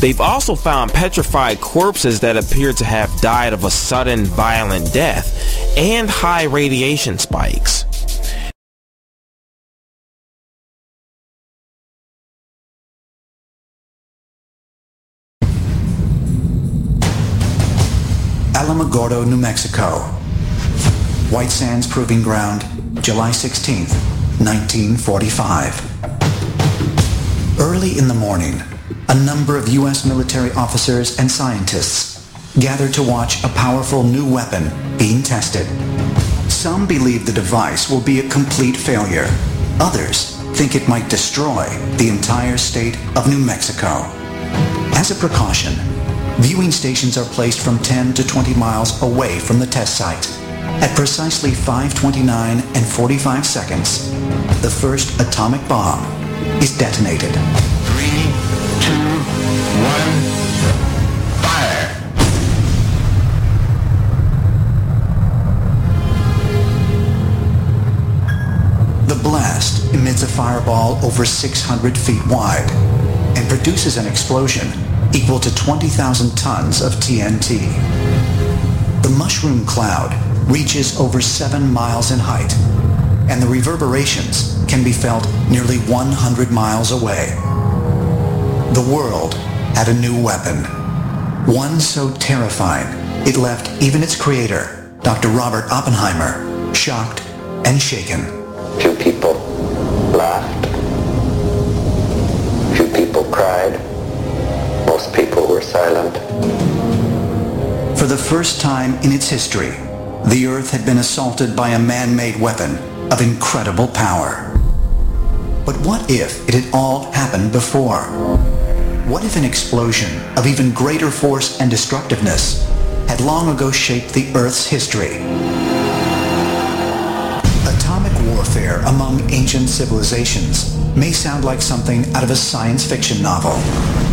S23: They've also found petrified corpses that appear to have died of a sudden violent death and high radiation spikes.
S24: Alamogordo, New Mexico. White Sands Proving Ground, July 16, 1945. Early in the morning, a number of U.S. military officers and scientists gathered to watch a powerful new weapon being tested. Some believe the device will be a complete failure. Others think it might destroy the entire state of New Mexico. As a precaution, viewing stations are placed from 10 to 20 miles away from the test site. At precisely 5.29 and 45 seconds, the first atomic bomb is detonated.
S12: Three, two, one, fire!
S24: The blast emits a fireball over 600 feet wide and produces an explosion equal to 20,000 tons of TNT. The mushroom cloud reaches over 7 miles in height, and the reverberations can be felt nearly 100 miles away. The world had a new weapon, one so terrifying it left even its creator, Dr. Robert Oppenheimer, shocked and shaken.
S25: Few people laughed. Few people cried. Were silent.
S24: For the first time in its history, the Earth had been assaulted by a man-made weapon of incredible power. But what if it had all happened before? What if an explosion of even greater force and destructiveness had long ago shaped the Earth's history? Warfare among ancient civilizations may sound like something out of a science fiction novel,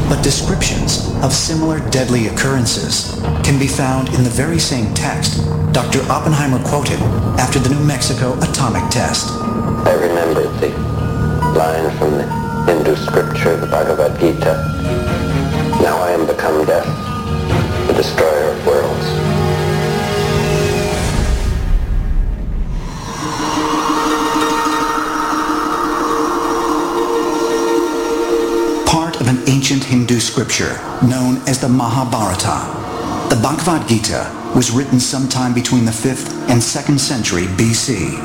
S24: but descriptions of similar deadly occurrences can be found in the very same text Dr. Oppenheimer quoted after the New Mexico atomic test.
S25: I remembered the line from the Hindu scripture, the Bhagavad Gita. Now I am become death, the destroyer
S24: an ancient Hindu scripture known as the Mahabharata. The Bhagavad Gita was written sometime between the 5th and 2nd century BC.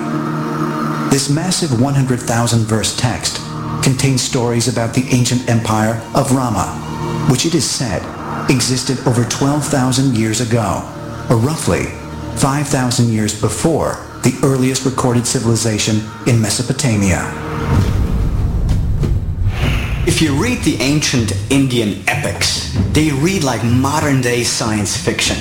S24: This massive 100,000 verse text contains stories about the ancient empire of Rama, which it is said existed over 12,000 years ago, or roughly 5,000 years before the earliest recorded civilization in Mesopotamia.
S26: If you read the ancient Indian epics, they read like modern day science fiction.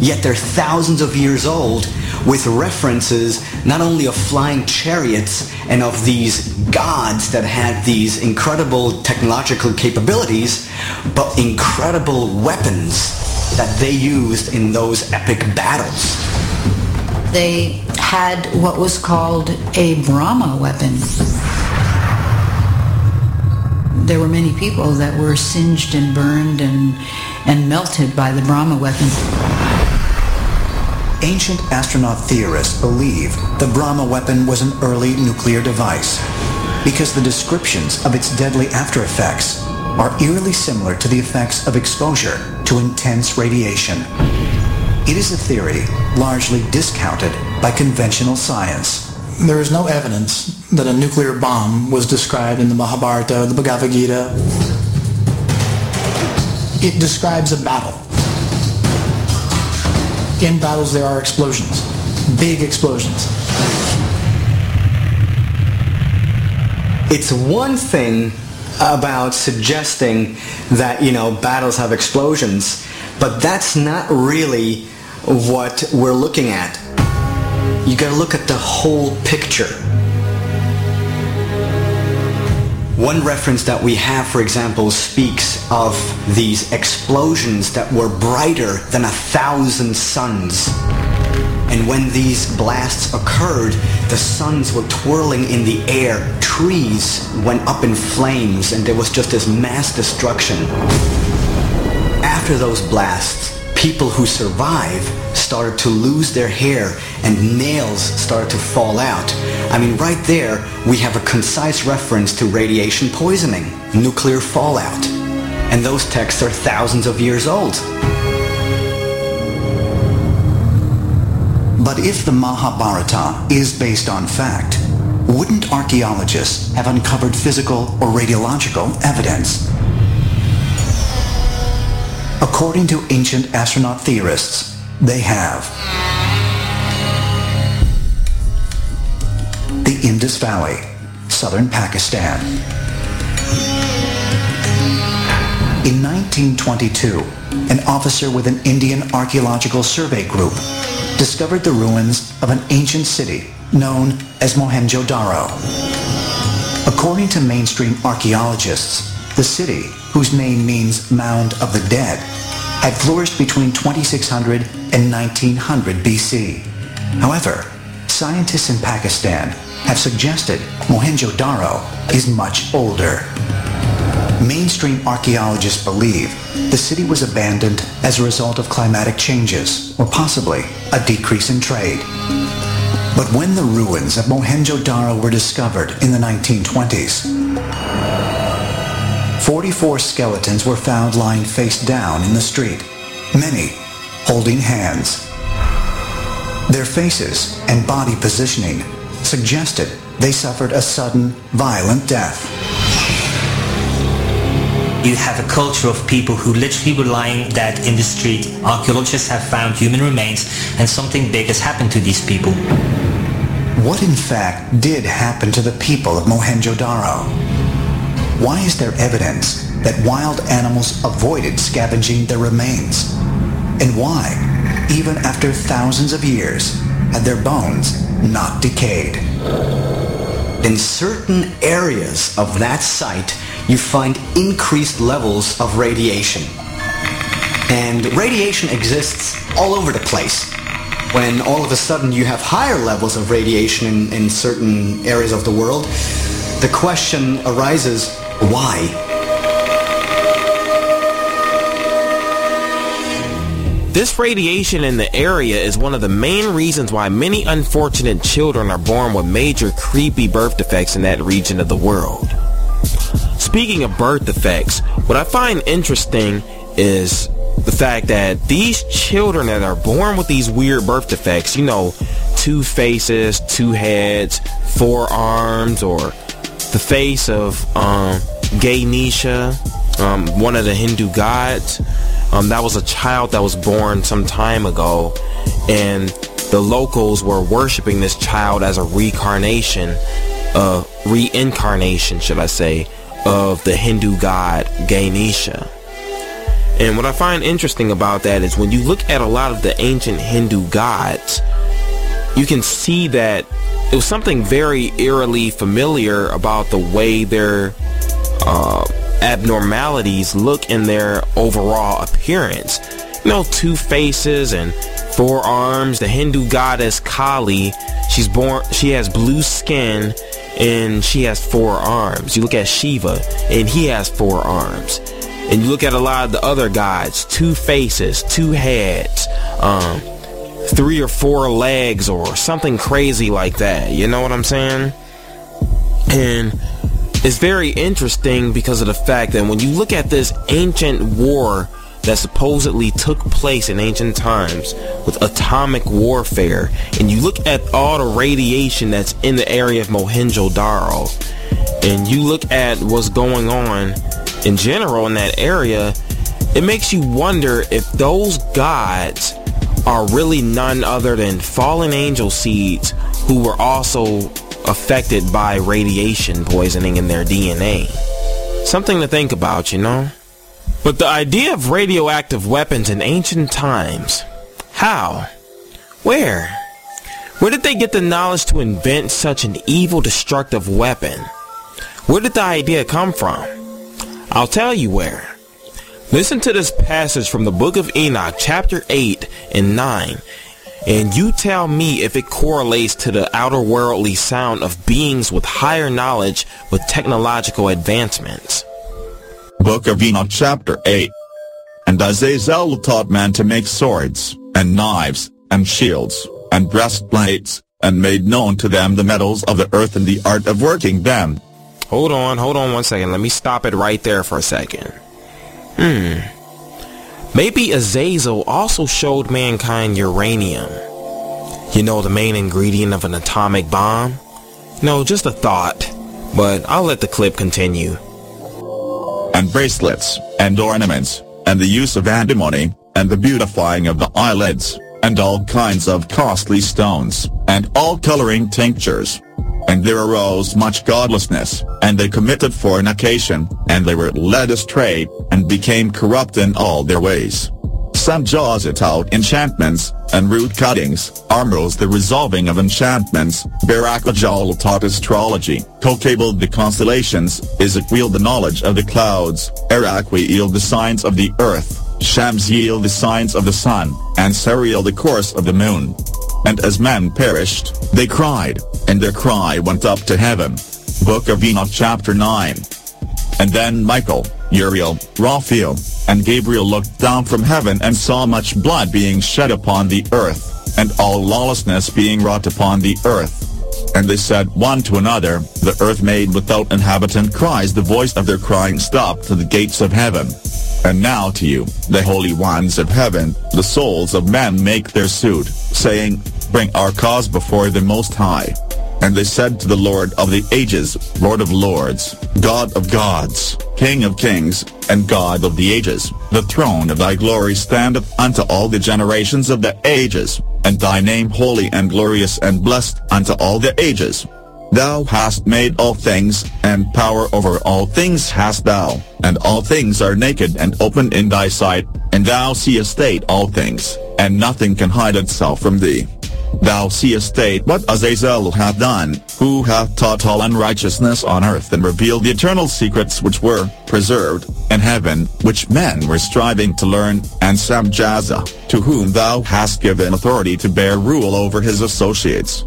S26: Yet they're thousands of years old with references not only of flying chariots and of these gods that had these incredible technological capabilities, but incredible weapons that they used in those epic battles.
S27: They had what was called a Brahma weapon. There were many people that were singed and burned and, and melted by the Brahma weapon.
S24: Ancient astronaut theorists believe the Brahma weapon was an early nuclear device because the descriptions of its deadly after effects are eerily similar to the effects of exposure to intense radiation. It is a theory largely discounted by conventional science.
S28: There is no evidence that a nuclear bomb was described in the Mahabharata, the Bhagavad Gita. It describes a battle. In battles there are explosions, big explosions.
S26: It's one thing about suggesting that, you know, battles have explosions, but that's not really what we're looking at. You gotta look at the whole picture. One reference that we have, for example, speaks of these explosions that were brighter than a thousand suns. And when these blasts occurred, the suns were twirling in the air. Trees went up in flames and there was just this mass destruction. After those blasts, people who survive started to lose their hair and nails started to fall out. I mean, right there, we have a concise reference to radiation poisoning, nuclear fallout. And those texts are thousands of years old.
S24: But if the Mahabharata is based on fact, wouldn't archaeologists have uncovered physical or radiological evidence? According to ancient astronaut theorists, they have. Indus Valley, southern Pakistan. In 1922, an officer with an Indian Archaeological Survey Group discovered the ruins of an ancient city known as Mohenjo-Daro. According to mainstream archaeologists, the city, whose name means Mound of the Dead, had flourished between 2600 and 1900 BC. However, scientists in Pakistan have suggested Mohenjo-Daro is much older. Mainstream archaeologists believe the city was abandoned as a result of climatic changes, or possibly a decrease in trade. But when the ruins of Mohenjo-Daro were discovered in the 1920s, 44 skeletons were found lying face down in the street, many holding hands. Their faces and body positioning suggested they suffered a sudden, violent death.
S29: You have a culture of people who literally were lying dead in the street. Archaeologists have found human remains and something big has happened to these people.
S24: What in fact did happen to the people of Mohenjo-Daro? Why is there evidence that wild animals avoided scavenging their remains? And why, even after thousands of years, had their bones not decayed?
S26: In certain areas of that site, you find increased levels of radiation. And radiation exists all over the place. When all of a sudden you have higher levels of radiation in, in certain areas of the world, the question arises, why?
S23: This radiation in the area is one of the main reasons why many unfortunate children are born with major creepy birth defects in that region of the world. Speaking of birth defects, what I find interesting is the fact that these children that are born with these weird birth defects, you know, two faces, two heads, four arms, or the face of um, Ganesha, um, one of the Hindu gods. Um, that was a child that was born some time ago, and the locals were worshiping this child as a reincarnation, uh, reincarnation, should I say, of the Hindu god Ganesha. And what I find interesting about that is when you look at a lot of the ancient Hindu gods, you can see that it was something very eerily familiar about the way their uh, abnormalities look in their overall appearance. You know, two faces and four arms. The Hindu goddess Kali, she's born, she has blue skin and she has four arms. You look at Shiva and he has four arms. And you look at a lot of the other gods, two faces, two heads, um, three or four legs or something crazy like that. You know what I'm saying? And it's very interesting because of the fact that when you look at this ancient war that supposedly took place in ancient times with atomic warfare, and you look at all the radiation that's in the area of Mohenjo-Daro, and you look at what's going on in general in that area, it makes you wonder if those gods are really none other than fallen angel seeds who were also affected by radiation poisoning in their DNA. Something to think about, you know? But the idea of radioactive weapons in ancient times, how? Where? Where did they get the knowledge to invent such an evil, destructive weapon? Where did the idea come from? I'll tell you where. Listen to this passage from the book of Enoch, chapter 8 and 9, and you tell me if it correlates to the outer worldly sound of beings with higher knowledge with technological advancements.
S30: Book of Enoch chapter 8 And Azazel taught man to make swords, and knives, and shields, and breastplates, and made known to them the metals of the earth and the art of working them.
S23: Hold on, hold on one second. Let me stop it right there for a second. Hmm. Maybe Azazel also showed mankind uranium. You know, the main ingredient of an atomic bomb? No, just a thought. But I'll let the clip continue.
S30: And bracelets, and ornaments, and the use of antimony, and the beautifying of the eyelids, and all kinds of costly stones, and all coloring tinctures. And there arose much godlessness, and they committed fornication, and they were led astray, and became corrupt in all their ways. Some jaws it out enchantments, and root cuttings, Armaros the resolving of enchantments, Baraqijal taught astrology, Kokabel the constellations, Ezekiel the knowledge of the clouds, Araqiel the signs of the earth, Shams Shamsiel the signs of the sun, and Sariel the course of the moon. And as men perished, they cried, and their cry went up to heaven. Book of Enoch chapter 9. And then Michael, Uriel, Raphael, and Gabriel looked down from heaven and saw much blood being shed upon the earth, and all lawlessness being wrought upon the earth. And they said one to another, The earth made without inhabitant cries the voice of their crying stop to the gates of heaven. And now to you, the holy ones of heaven, the souls of men make their suit, saying, Bring our cause before the Most High. And they said to the Lord of the ages, Lord of lords, God of gods, King of kings, and God of the ages, the throne of thy glory standeth unto all the generations of the ages, and thy name holy and glorious and blessed unto all the ages. Thou hast made all things, and power over all things hast thou, and all things are naked and open in thy sight, and thou seest all things, and nothing can hide itself from thee. Thou seest state what Azazel hath done, who hath taught all unrighteousness on earth and revealed the eternal secrets which were preserved in heaven, which men were striving to learn, and Semjaza, to whom thou hast given authority to bear rule over his associates.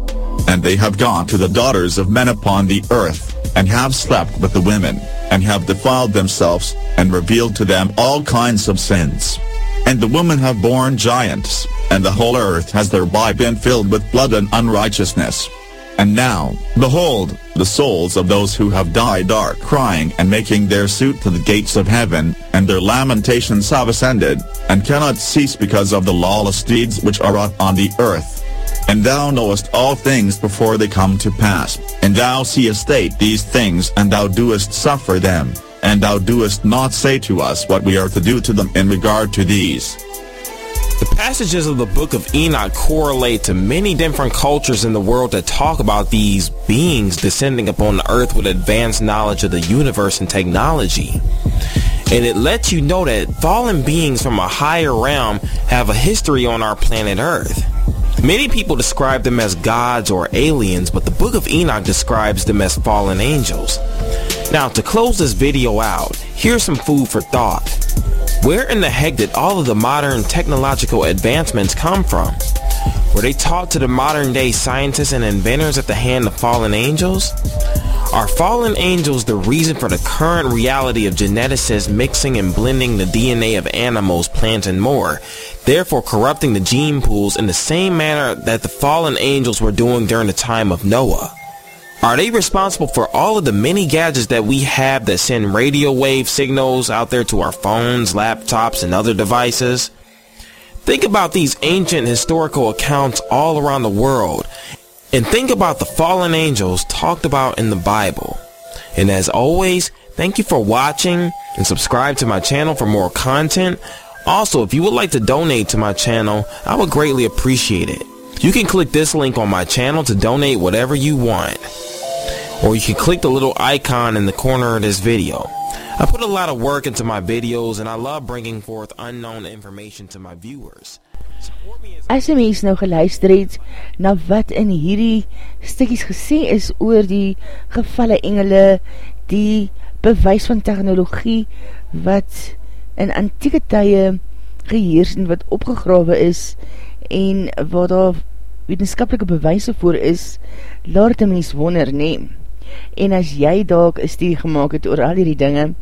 S30: And they have gone to the daughters of men upon the earth, and have slept with the women, and have defiled themselves, and revealed to them all kinds of sins. And the women have borne giants, and the whole earth has thereby been filled with blood and unrighteousness. And now, behold, the souls of those who have died are crying and making their suit to the gates of heaven, and their lamentations have ascended, and cannot cease because of the lawless deeds which are wrought on the earth. And thou knowest all things before they come to pass, and thou seest these things, and thou doest suffer them, and thou doest not say to us what we are to do to them in regard to these.
S23: The passages of the book of Enoch correlate to many different cultures in the world that talk about these beings descending upon the earth with advanced knowledge of the universe and technology. And it lets you know that fallen beings from a higher realm have a history on our planet Earth. Many people describe them as gods or aliens, but the book of Enoch describes them as fallen angels. Now, to close this video out, here's some food for thought. Where in the heck did all of the modern technological advancements come from? Were they taught to the modern day scientists and inventors at the hand of fallen angels? Are fallen angels the reason for the current reality of geneticists mixing and blending the DNA of animals, plants, and more, therefore corrupting the gene pools in the same manner that the fallen angels were doing during the time of Noah? Are they responsible for all of the many gadgets that we have that send radio wave signals out there to our phones, laptops, and other devices? Think about these ancient historical accounts all around the world and think about the fallen angels talked about in the Bible. And as always, thank you for watching and subscribe to my channel for more content. Also, if you would like to donate to my channel, I would greatly appreciate it. You can click this link on my channel to donate whatever you want. Or you can click the little icon in the corner of this video. I put a lot of work into my videos and I love bringing forth unknown information to my viewers.
S1: As die mens nou geluister het na wat in hierdie stikkies gesê is oor die gevalle engele, die bewys van technologie wat in antieke tye geheers en wat opgegrawe is en wat daar wetenskapelike bewijse voor is, laat die mens wonder neem. En as jy dalk een studie gemaakt het oor al hierdie dinge,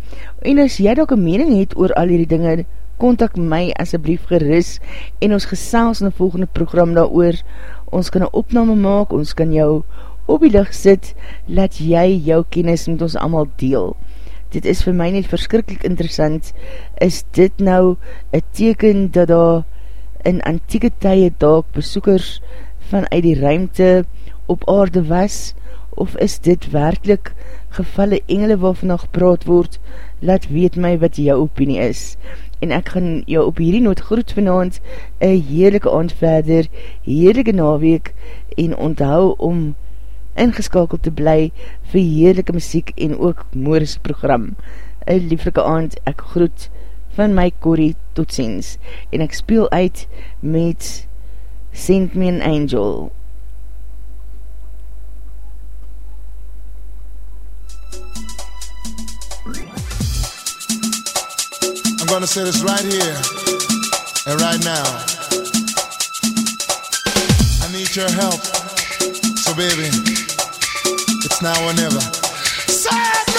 S1: en as jy dalk een mening het oor al hierdie dinge, kontak my asjeblief geris en ons gesels in die volgende program daar oor. Ons kan een opname maak, ons kan jou op die licht sit, laat jy jou kennis met ons allemaal deel. Dit is vir my net verskrikkelijk interessant, is dit nou een teken dat daar in antieke tye dalk besoekers vanuit die ruimte op aarde was, of is dit werkelijk gevalle engele waarvan gepraat word, laat weet my wat jou opinie is en ek gaan jou op hierdie noot groet vanavond, een heerlijke aand verder, heerlijke naweek, en onthou om ingeskakeld te bly vir heerlijke muziek en ook Moores program. Een lieflike aand, ek groet van my Corrie tot ziens, en ek speel uit met Send Me an Angel.
S31: I'm gonna say this right here and right now. I need your help. So baby, it's now or never. Say